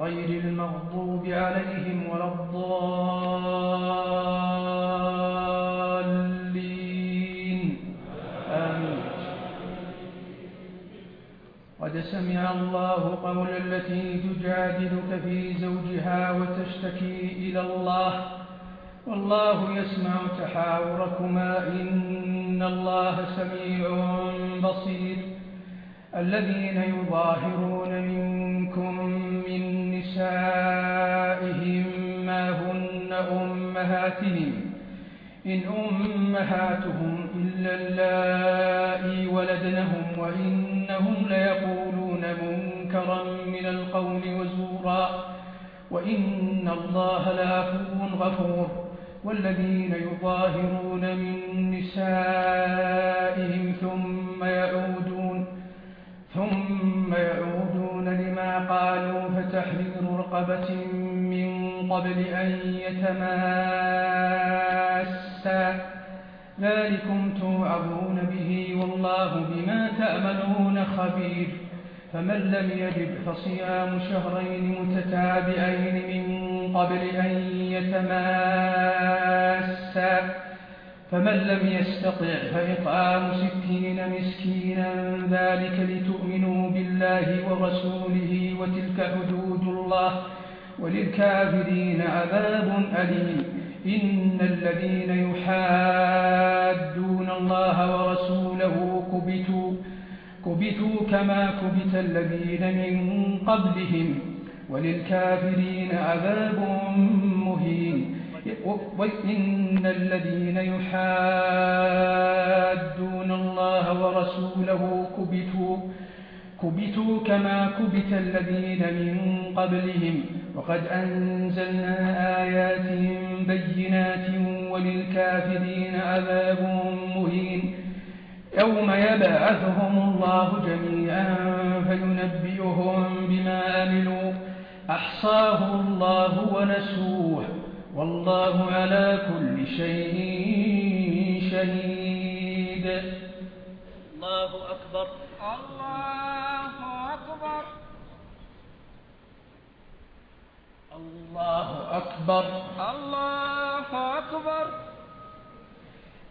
غير المغضوب عليهم ولا الضالين. آمين. قد سمع الله قول التي تجادلك في زوجها وتشتكي إلى الله. والله يسمع تحاوركما. إن الله سميع بصير. الذين يظاهرون منكم نسائهم ما هن أمهاتهم إن أمهاتهم إلا اللائي ولدنهم وإنهم ليقولون منكرا من القول وزورا وإن الله لافو غفور. والذين يظاهرون من نسائهم ثم يعودون ثم يعودون ما قالوا فتحرير رقبة من قبل أن يتماسا. ذلكم توعظون به والله بما تأملون خبير. فمن لم يجب فصيام شهرين متتابعين من قبل أن يتماسا. فمن لم يستطع فإطعام ستين مسكينا ذلك لتؤمنوا بالله ورسوله وتلك حدود الله وللكافرين عذاب أليم. إن الذين يحادون الله ورسوله كبتوا, كبتوا كما كبت الذين من قبلهم وللكافرين عذاب مهين. وإن الذين يحادون الله ورسوله كبتوا كبتوا كما كبت الذين من قبلهم وقد أنزلنا آيات بينات وللكافرين عذاب مهين يوم يبعثهم الله جميعا فينبئهم بما أملوا أحصاه الله ونسوه والله على كل شيء شهيد. الله أكبر الله أكبر الله أكبر الله أكبر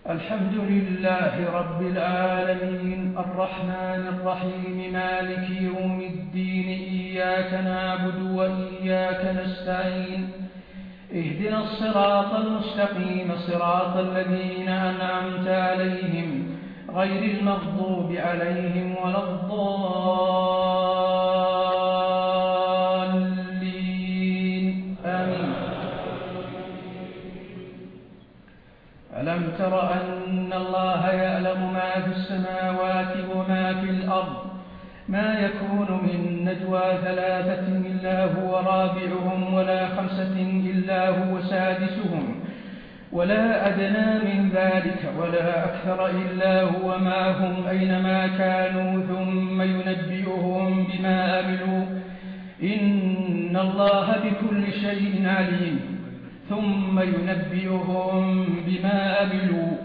الحمد لله رب العالمين الرحمن الرحيم مالك يوم الدين إياك نعبد وإياك نستعين اهدنا الصراط المستقيم صراط الذين أنعمت عليهم غير المغضوب عليهم ولا الضالين. آمين. ألم تر أن الله يألم ما في السماوات وما في الأرض؟ ما يكون من نجوى ثلاثة إلا هو رابعهم ولا خمسة إلا هو سادسهم ولا أدنى من ذلك ولا أكثر إلا هو معهم أينما كانوا ثم ينبئهم بما أملوا إن الله بكل شيء عليم ثم ينبئهم بما أملوا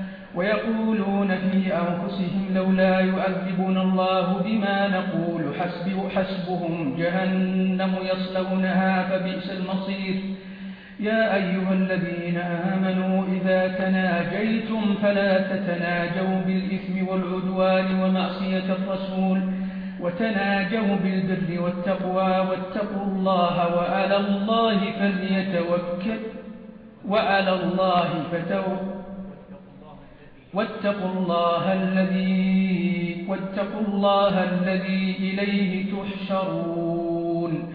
ويقولون في أنفسهم لولا يؤذبنا الله بما نقول حسب حسبهم جهنم يصلونها فبئس المصير. يا أيها الذين آمنوا إذا تناجيتم فلا تتناجوا بالإثم والعدوان ومعصية الرسول وتناجوا بالبر والتقوى واتقوا الله وعلى الله فليتوكل وعلى الله فتوكل واتقوا الله الذي واتقوا الله الذي إليه تحشرون.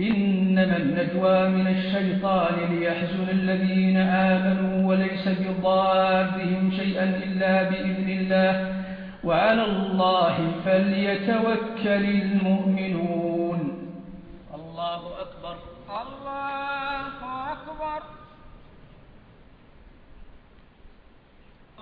إنما النجوى من الشيطان ليحزن الذين آمنوا وليس بضارهم شيئا إلا بإذن الله. وعلى الله فليتوكل المؤمنون. الله أكبر. الله أكبر.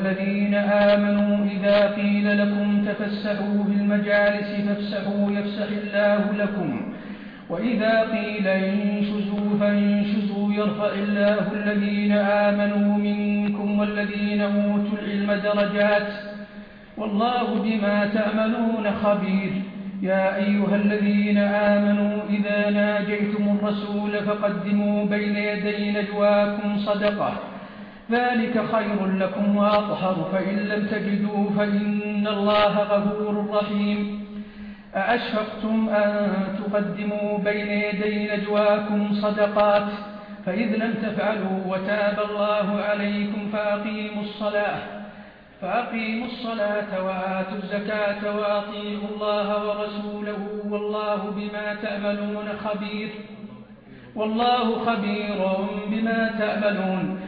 الذين آمنوا إذا قيل لكم تفسحوا بالمجالس فافسحوا يفسح الله لكم. وإذا قيل انشزوا فانشزوا يرفع الله الذين آمنوا منكم والذين أوتوا العلم درجات. والله بما تعملون خبير. يا أيها الذين آمنوا إذا ناجيتم الرسول فقدموا بين يدي نجواكم صدقة. ذلك خير لكم وأطهر فإن لم تجدوا فإن الله غفور رحيم. أأشفقتم أن تقدموا بين يدي نجواكم صدقات؟ فإذ لم تفعلوا وتاب الله عليكم فأقيموا الصلاة فأقيموا الصلاة وآتوا الزكاة وأطيعوا الله ورسوله والله بما تأملون خبير والله خبير بما تأملون.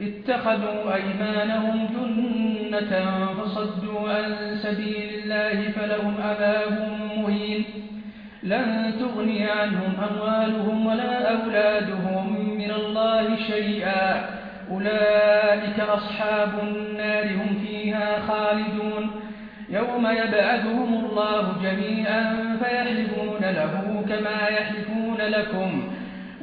اتخذوا أيمانهم جنة فصدوا عن سبيل الله فلهم أباب مهين. لن تغني عنهم أموالهم ولا أولادهم من الله شيئا. أولئك أصحاب النار هم فيها خالدون. يوم يبعثهم الله جميعا فيحلفون له كما يحلفون لكم.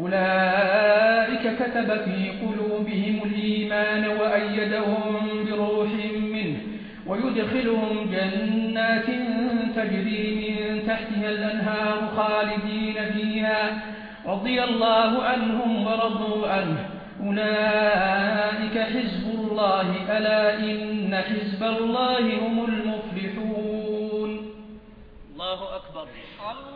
أولئك كتب في قلوبهم الإيمان وأيدهم بروح منه ويدخلهم جنات تجري من تحتها الأنهار خالدين فيها رضي الله عنهم ورضوا عنه. أولئك حزب الله ألا إن حزب الله هم المفلحون. الله أكبر. الله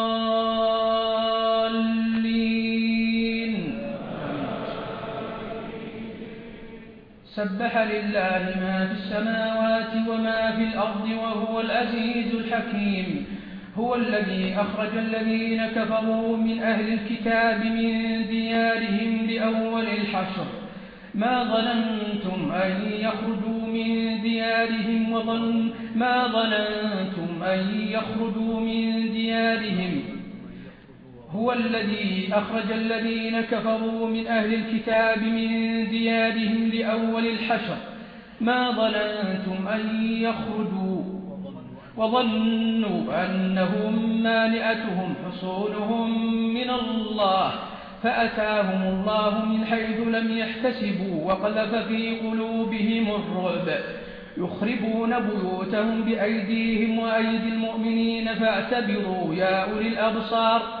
سبح لله ما في السماوات وما في الأرض وهو الأزيز الحكيم. هو الذي أخرج الذين كفروا من أهل الكتاب من ديارهم لأول الحشر. ما ظننتم أن يخرجوا من ديارهم وظن ما ظننتم أن يخرجوا من ديارهم هو الذي أخرج الذين كفروا من أهل الكتاب من ديارهم لأول الحشر. ما ظننتم أن يخرجوا وظنوا أنهم مانئتهم حصولهم من الله فأتاهم الله من حيث لم يحتسبوا وقذف في قلوبهم الرعب. يخربون بيوتهم بأيديهم وأيدي المؤمنين فاعتبروا يا أولي الأبصار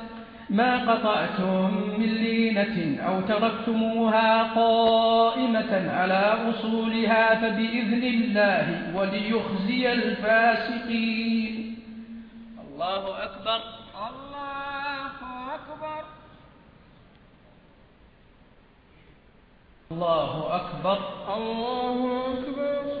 ما قطعتم من لينة أو تركتموها قائمة على أصولها فبإذن الله وليخزي الفاسقين. الله أكبر. الله أكبر. الله أكبر. الله أكبر.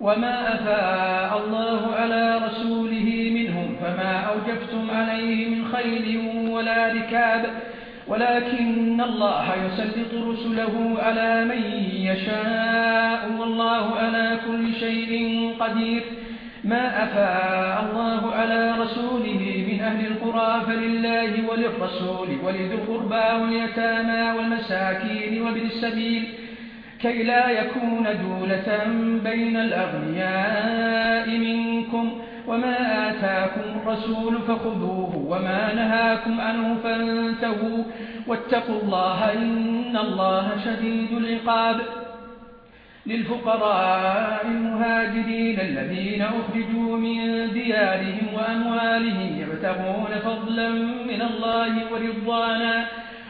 وما أفاء الله على رسوله منهم فما أوجفتم عليه من خيل ولا ركاب ولكن الله يسلط رسله على من يشاء والله على كل شيء قدير ما أفاء الله على رسوله من أهل القرى فلله وللرسول ولذي القربى واليتامى والمساكين وبالسبيل السبيل كي لا يكون دولة بين الأغنياء منكم وما آتاكم الرسول فخذوه وما نهاكم أنه فانتهوا واتقوا الله إن الله شديد العقاب للفقراء المهاجرين الذين أخرجوا من ديارهم وأموالهم يبتغون فضلا من الله ورضانا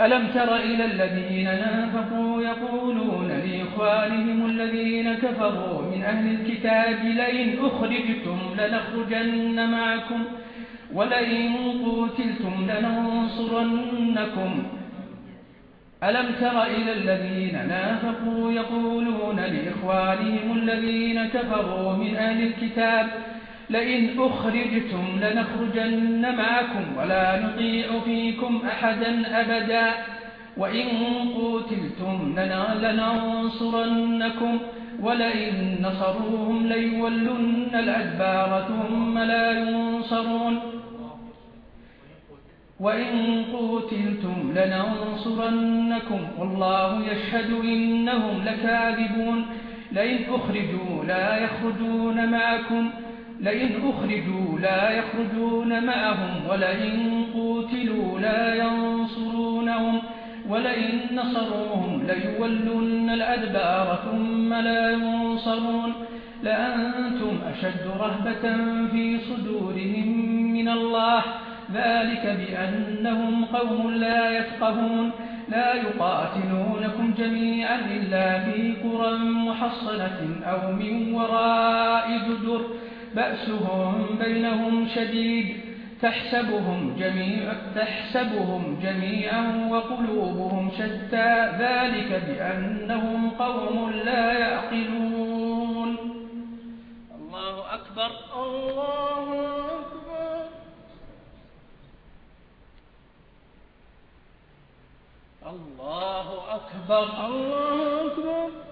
ألم تر إلى الذين نافقوا يقولون لإخوانهم الذين كفروا من أهل الكتاب لئن أخرجتم لنخرجن معكم ولئن قوتلتم لننصرنكم. ألم تر إلى الذين نافقوا يقولون لإخوانهم الذين كفروا من أهل الكتاب لئن أخرجتم لنخرجن معكم ولا نطيع فيكم أحدا أبدا. وإن قتلتم لننصرنكم. ولئن نصروهم ليولن الأدبار ثم لا ينصرون. وإن قتلتم لننصرنكم. والله يشهد إنهم لكاذبون. لئن أخرجوا لا يخرجون معكم. لئن أخرجوا لا يخرجون معهم ولئن قوتلوا لا ينصرونهم ولئن نصروهم ليولون الأدبار ثم لا ينصرون لأنتم أشد رهبة في صدورهم من الله ذلك بأنهم قوم لا يفقهون لا يقاتلونكم جميعا إلا في قرى محصنة أو من وراء جدر بأسهم بينهم شديد تحسبهم جميعا, تحسبهم جميعا وقلوبهم شتى ذلك بأنهم قوم لا يعقلون. الله أكبر الله أكبر الله أكبر. الله أكبر, الله أكبر.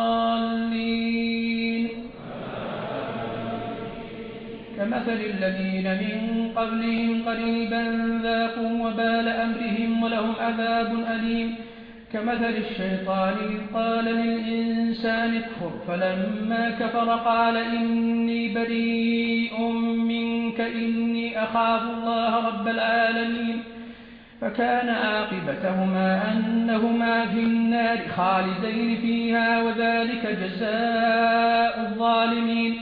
كمثل الذين من قبلهم قريبا ذاقوا وبال أمرهم ولهم عذاب أليم. كمثل الشيطان إذ قال للإنسان اكفر فلما كفر قال إني بريء منك إني أخاف الله رب العالمين. فكان عاقبتهما أنهما في النار خالدين فيها وذلك جزاء الظالمين.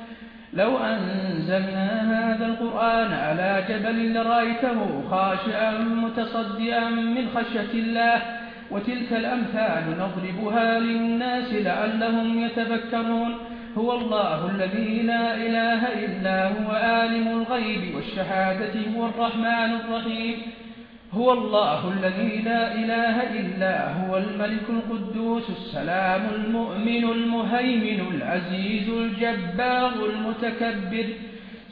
لو أنزلنا هذا القرآن على جبل لرأيته خاشعا متصدئا من خشية الله وتلك الأمثال نضربها للناس لعلهم يتفكرون هو الله الذي لا إله إلا هو آلم الغيب والشهادة هو الرحمن الرحيم. هو الله الذي لا إله إلا هو الملك القدوس السلام المؤمن المهيمن العزيز الجبار المتكبر.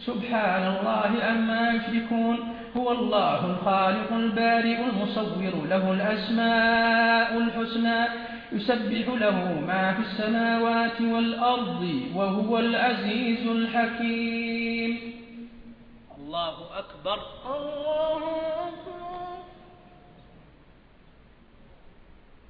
سبحان الله أما يشركون. هو الله الخالق البارئ المصور له الأسماء الحسنى. يسبح له ما في السماوات والأرض وهو العزيز الحكيم. الله أكبر. الله أكبر.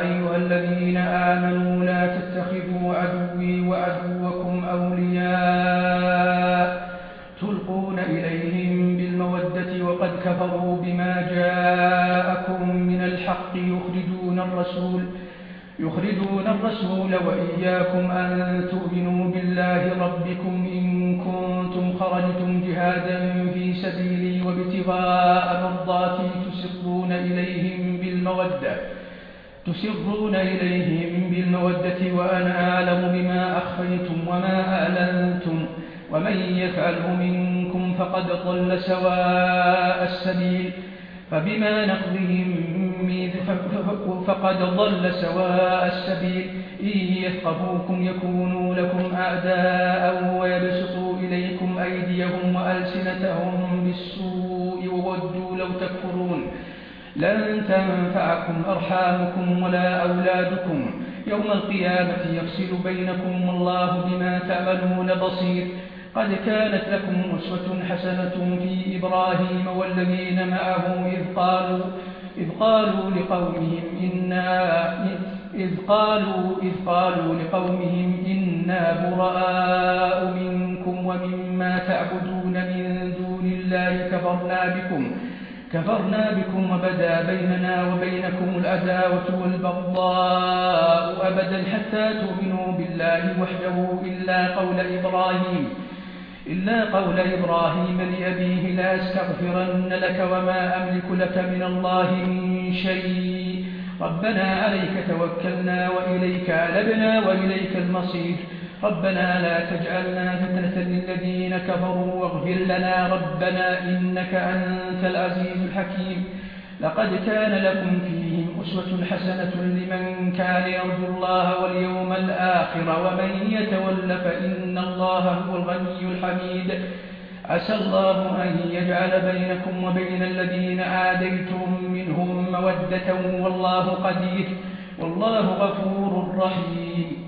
أيها الذين آمنوا لا تتخذوا عدوي وعدوكم أولياء تلقون إليهم بالمودة وقد كفروا بما جاءكم من الحق يخرجون الرسول يخرجون الرسول وإياكم أن تؤمنوا بالله ربكم إن كنتم خرجتم جهادا في سبيلي وابتغاء مرضاتي تسقون إليهم بالمودة تسرون إليهم بالمودة وأنا أعلم بما أخفيتم وما أعلنتم ومن يفعله منكم فقد ضل سواء السبيل فبما نقضهم فقد ضل سواء السبيل إن يفقبوكم يكونوا لكم أعداء ويبسطوا إليكم أيديهم وألسنتهم بالسوء وودوا لو تكفرون لن تنفعكم أرحامكم ولا أولادكم. يوم القيامة يفصل بينكم الله بما تعملون بصير. قد كانت لكم أسوة حسنة في إبراهيم والذين معه إذ قالوا, إذ قالوا لقومهم إنا إذ قالوا, إذ قالوا لقومهم إنا براء منكم ومما تعبدون من دون الله كفرنا بكم. كفرنا بكم وبدا بيننا وبينكم الأداوة والبغضاء أبدا حتى تؤمنوا بالله وحده إلا قول إبراهيم إلا قول إبراهيم لأبيه لا أستغفرن لك وما أملك لك من الله من شيء. ربنا عليك توكلنا وإليك ألبنا وإليك المصير. ربنا لا تجعلنا فتنة للذين كفروا واغفر لنا ربنا إنك أنت العزيز الحكيم. لقد كان لكم فيهم أسوة حسنة لمن كان يرجو الله واليوم الآخر ومن يتول فإن الله هو الغني الحميد. عسى الله أن يجعل بينكم وبين الذين آديتم منهم مودة والله قدير. والله غفور رحيم.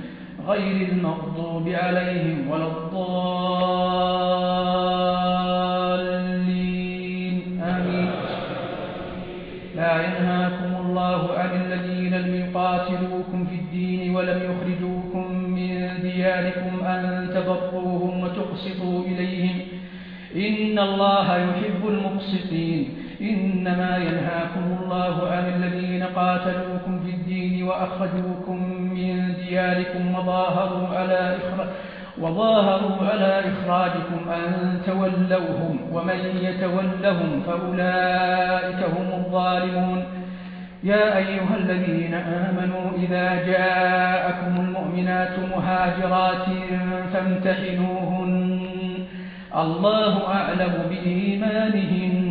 غير المغضوب عليهم ولا الضالين. آمين. لا ينهاكم الله عن الذين لم يقاتلوكم في الدين ولم يخرجوكم من دياركم أن تبقوهم وتقسطوا إليهم. إن الله يحب المقسطين. إنما ينهاكم الله عن الذين قاتلوكم في الدين وأخرجوكم من دياركم وظاهروا على إخراجكم وظاهروا على إخراجكم أن تولوهم ومن يتولهم فأولئك هم الظالمون. يا أيها الذين آمنوا إذا جاءكم المؤمنات مهاجرات فامتحنوهن. الله أعلم بإيمانهن.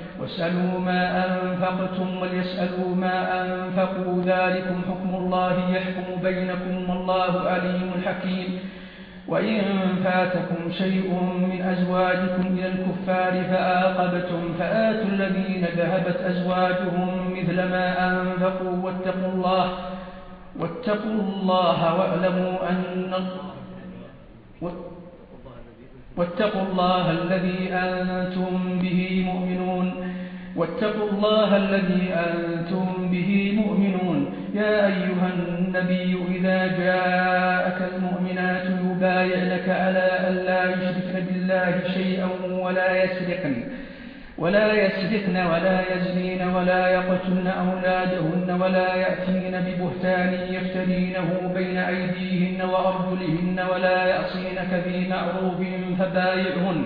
واسألوا ما أنفقتم وليسألوا ما أنفقوا ذلكم حكم الله يحكم بينكم والله عليم حكيم وإن فاتكم شيء من أزواجكم إلى الكفار فآقبتم فآتوا الذين ذهبت أزواجهم مثل ما أنفقوا واتقوا الله واتقوا الله واعلموا أن واتقوا الله الذي أنتم به مؤمنون واتقوا الله الذي أنتم به مؤمنون. يا أيها النبي إذا جاءك المؤمنات يبايعنك على أن لا يشركن بالله شيئا ولا يسرقن. ولا يسرقن ولا يزنين ولا يقتلن أولادهن ولا يأتين ببهتان يفتنينه بين أيديهن وأرجلهن ولا يعصينك في معروف فبايعهن.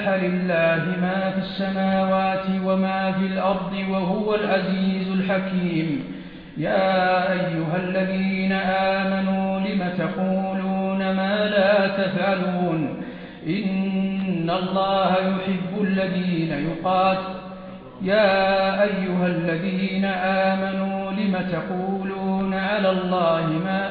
سبح لله ما في السماوات وما في الأرض وهو العزيز الحكيم. يا أيها الذين آمنوا لم تقولون ما لا تفعلون؟ إن الله يحب الذين يقاتل يا أيها الذين آمنوا لم تقولون على الله ما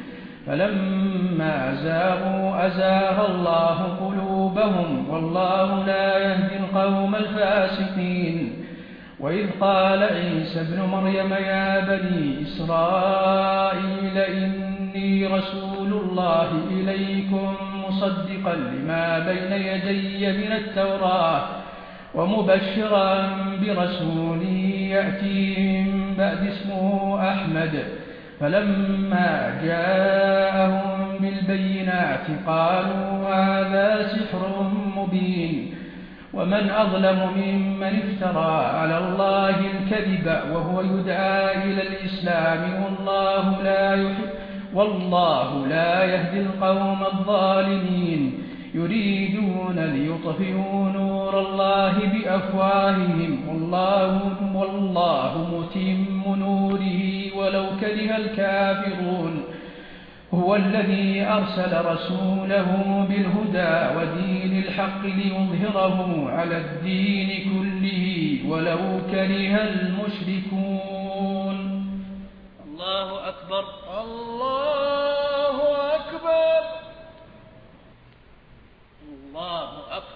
فلما زاغوا أزاغ الله قلوبهم والله لا يهدي القوم الفاسقين. وإذ قال عيسى ابن مريم يا بني إسرائيل إني رسول الله إليكم مصدقا لما بين يدي من التوراة ومبشرا برسول يأتيهم من بعد اسمه أحمد. فلما جاءهم بالبينات قالوا هذا سحر مبين ومن أظلم ممن افترى على الله الكذب وهو يدعى إلى الإسلام والله لا يحب والله لا يهدي القوم الظالمين يريدون ليطفئوا نور الله بأفواههم والله, والله متين ولو كره الكافرون هو الذي أرسل رسوله بالهدى ودين الحق ليظهره على الدين كله ولو كره المشركون. الله أكبر. الله أكبر. الله أكبر.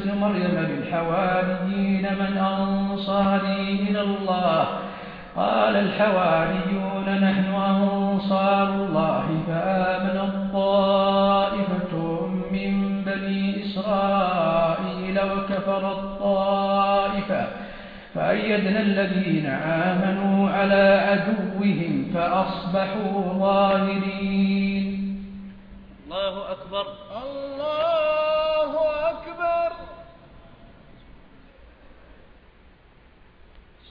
ابن مريم للحواريين من أنصاري إلى الله. قال الحواريون نحن أنصار الله فآمن الطائفة من بني إسرائيل وكفر الطائفة. فأيدنا الذين آمنوا على عدوهم فأصبحوا ظاهرين. الله أكبر.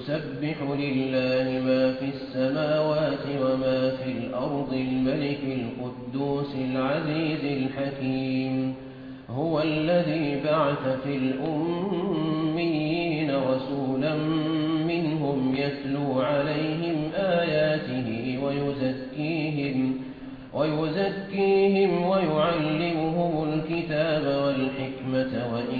يسبح لله ما في السماوات وما في الأرض الملك القدوس العزيز الحكيم. هو الذي بعث في الأمين رسولا منهم يتلو عليهم آياته ويزكيهم ويزكيهم ويعلمهم الكتاب والحكمة وإن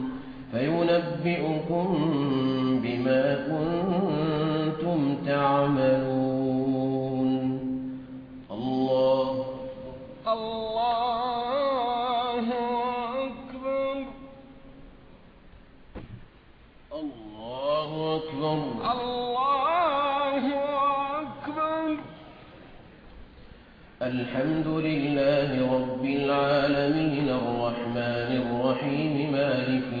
فينبئكم بما كنتم تعملون الله الله أكبر الله أكبر الله أكبر الحمد لله رب العالمين الرحمن الرحيم مالك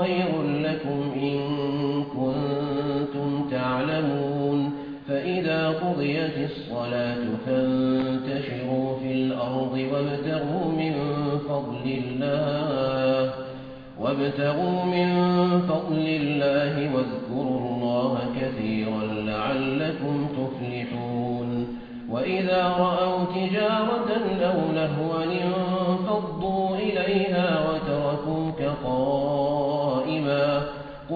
خير لكم إن كنتم تعلمون فإذا قضيت الصلاة فانتشروا في الأرض وابتغوا من فضل الله وابتغوا من فضل الله واذكروا الله كثيرا لعلكم تفلحون وإذا رأوا تجارة أو لهوا انفضوا إليها وتركوا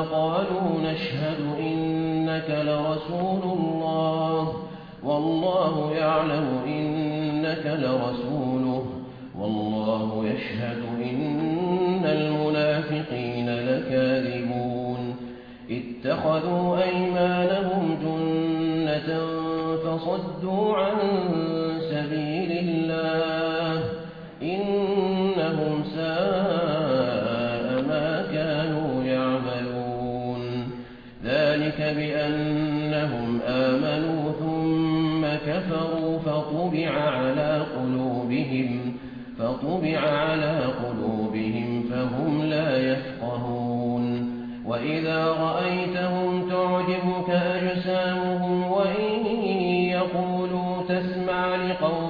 قالوا نشهد إنك لرسول الله. والله يعلم إنك لرسوله. والله يشهد إن المنافقين لكاذبون. اتخذوا أيمانهم جنة فصدوا عن بأنهم آمنوا ثم كفروا فطبع على قلوبهم فطبع على قلوبهم فهم لا يفقهون. وإذا رأيتهم تعجبك أجسامهم وإن يقولوا تسمع لقوم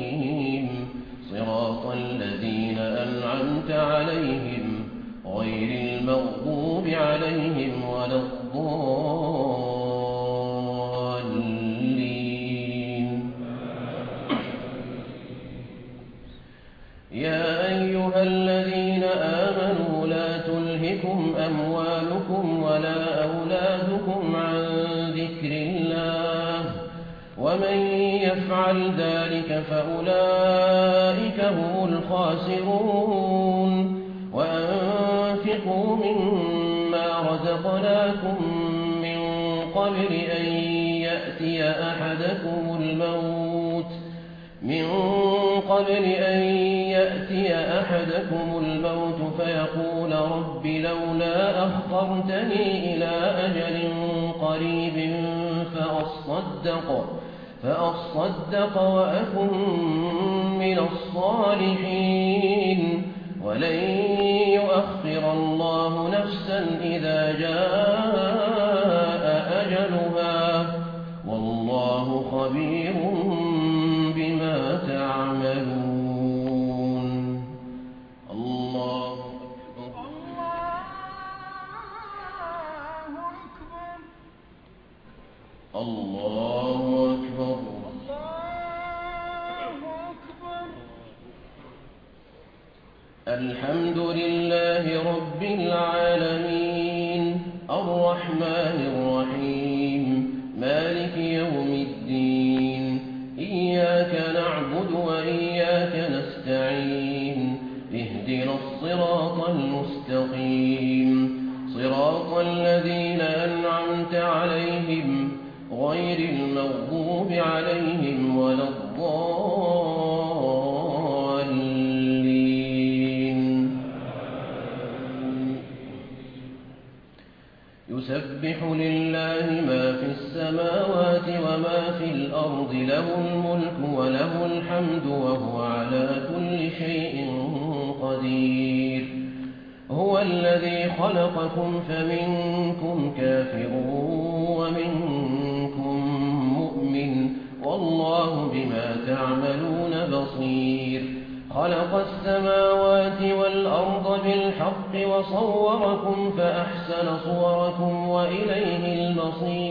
وأصدق وأكن من الصالحين. ولن يؤخر الله نفسا إذا جاء أجلها. والله خبير بما تعملون. الله أكبر. الله أكبر. الله رب العالمين الرحمن الرحيم السماوات وما في الأرض له الملك وله الحمد وهو على كل شيء قدير. هو الذي خلقكم فمنكم كافر ومنكم مؤمن والله بما تعملون بصير. خلق السماوات والأرض بالحق وصوركم فأحسن صوركم وإليه المصير.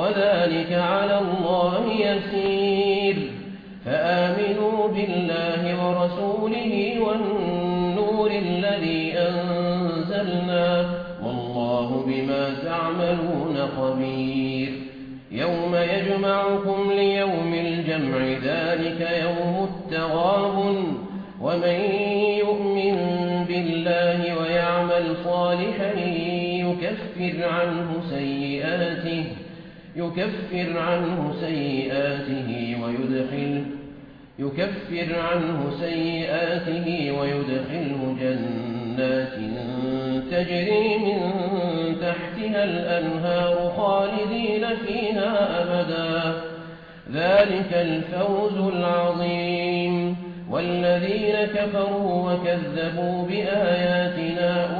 وذلك على الله يسير. فآمنوا بالله ورسوله والنور الذي أنزلنا والله بما تعملون خبير. يوم يجمعكم ليوم الجمع ذلك يوم التغاب. ومن يؤمن بالله ويعمل صالحا يكفر عنه سيئاته. يكفر عنه سيئاته ويدخل يكفر عنه سيئاته ويدخله جنات تجري من تحتها الأنهار خالدين فيها أبدا. ذلك الفوز العظيم. والذين كفروا وكذبوا بآياتنا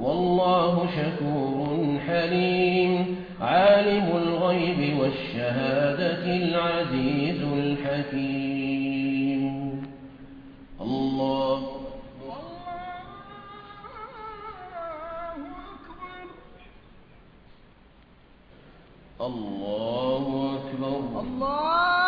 والله شكور حليم. عالم الغيب والشهادة العزيز الحكيم. الله. الله أكبر. الله أكبر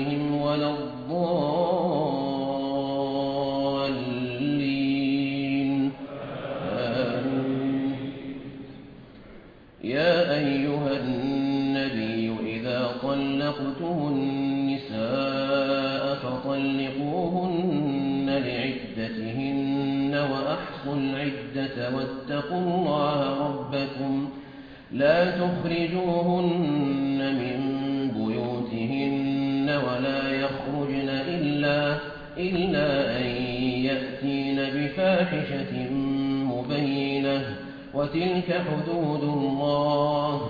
طلقته النساء فطلقوهن لعدتهن وأحصوا العدة واتقوا الله ربكم لا تخرجوهن من بيوتهن ولا يخرجن إلا, إلا أن يأتين بفاحشة مبينة وتلك حدود الله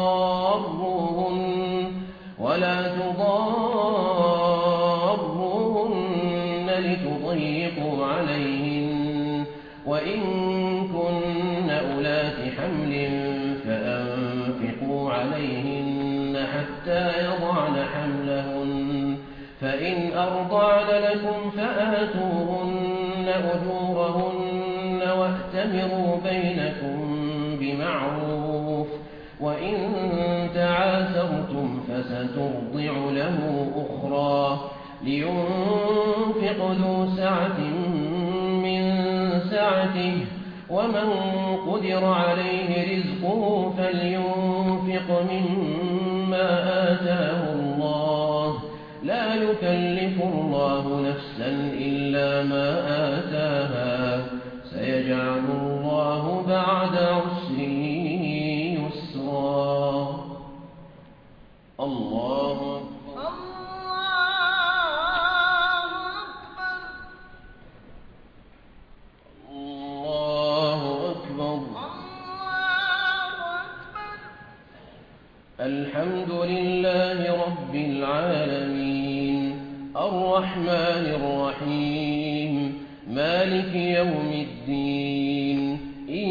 فأتمروا بينكم بمعروف وإن تعاسرتم فسترضع له أخرى لينفق ذو سعة من سعته ومن قدر عليه رزقه فلينفق مما آتاه الله لا يكلف الله نفسا إلا ما آتاها بعد عسره يسرا. الله الحمد لله رب العالمين. الرحمن الرحيم. مالك يوم الدين.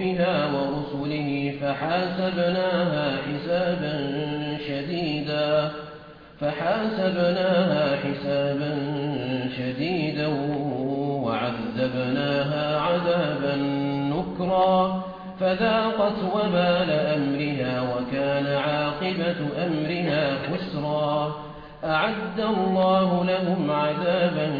ربنا ورسله فحاسبناها حسابا شديدا فحاسبناها حسابا شديدا وعذبناها عذابا نكرا فذاقت وبال أمرها وكان عاقبة أمرها خسرا أعد الله لهم عذابا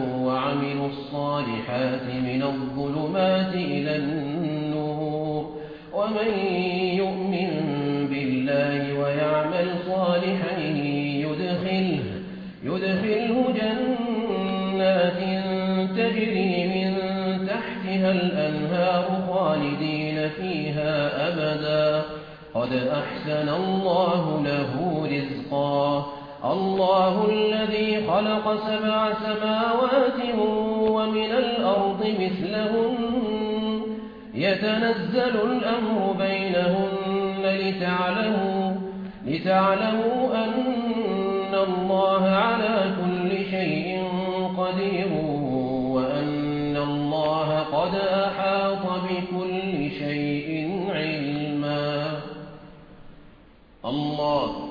الصالحات من الظلمات إلى النور ومن يؤمن بالله ويعمل صالحا يدخله, يدخله جنات تجري من تحتها الأنهار خالدين فيها أبدا قد أحسن الله له رزقا الله الذي خلق سبع سماوات ومن الأرض مثلهم يتنزل الأمر بينهن لتعلموا, لتعلموا أن الله على كل شيء قدير وأن الله قد أحاط بكل شيء علما. الله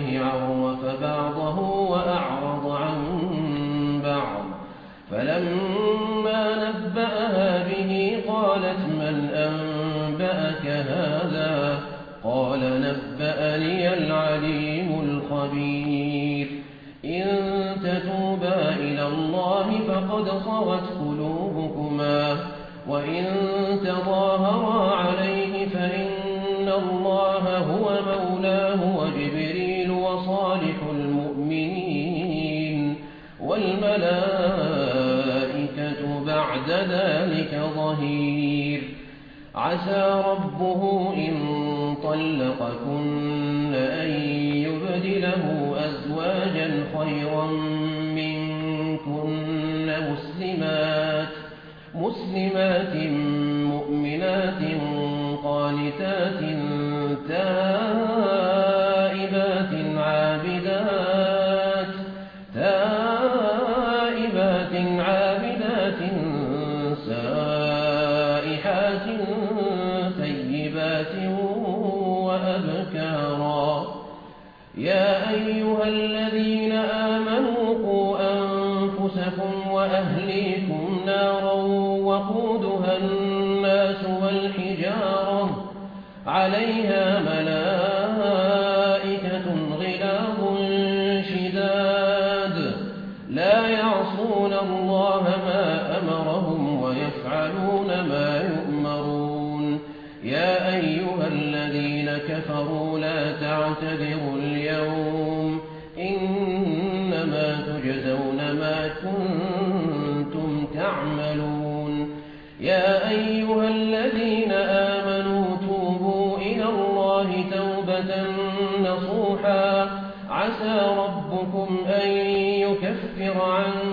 فلما نبأها به قالت من أنبأك هذا قال نبأني العليم الخبير إن تتوبا إلى الله فقد صوت قلوبكما وإن تظاهرا عليه عسى ربه إن طلقكن أن يبدله أزواجا خيرا منكن مسلمات مسلمات مؤمنات قانتات تائبات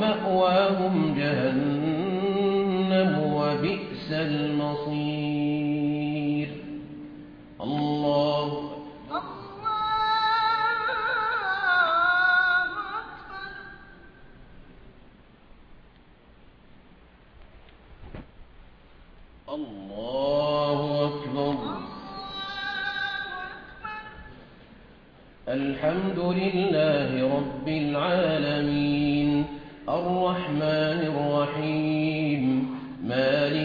مأواهم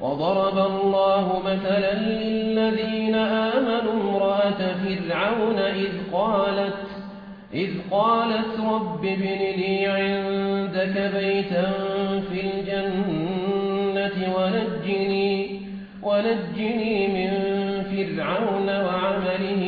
وضرب الله مثلا للذين آمنوا امرأة فرعون إذ قالت إذ قالت رب ابن لي عندك بيتا في الجنة ونجني ونجني من فرعون وعمله